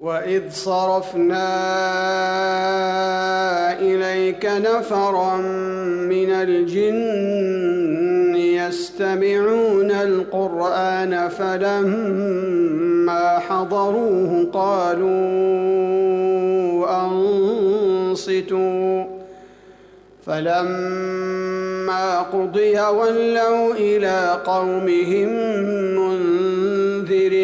وإذ صرفنا إليك نفرا من الجن يستمعون القرآن فلما حضروه قالوا أنصتوا فلما قضي ولوا إلى قومهم منذرين